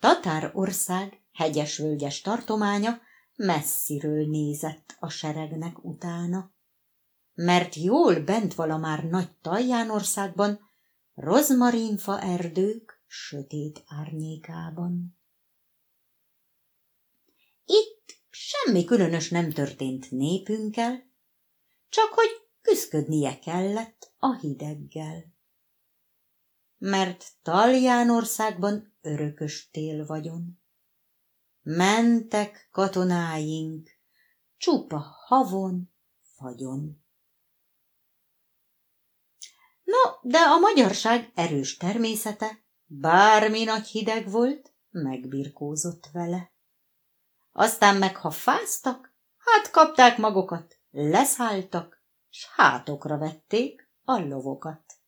Tatárország hegyes-völgyes tartománya messziről nézett a seregnek utána. Mert jól bent vala már nagy Taljánországban, rozmarinfa erdők sötét árnyékában. Itt semmi különös nem történt népünkkel, csak hogy küszködnie kellett a hideggel. Mert Taljánországban örökös tél vagyon. Mentek katonáink, csupa havon, fagyon. No, de a magyarság erős természete, bármi nagy hideg volt, megbirkózott vele. Aztán meg, ha fáztak, hát kapták magukat, leszálltak, s hátokra vették a lovokat.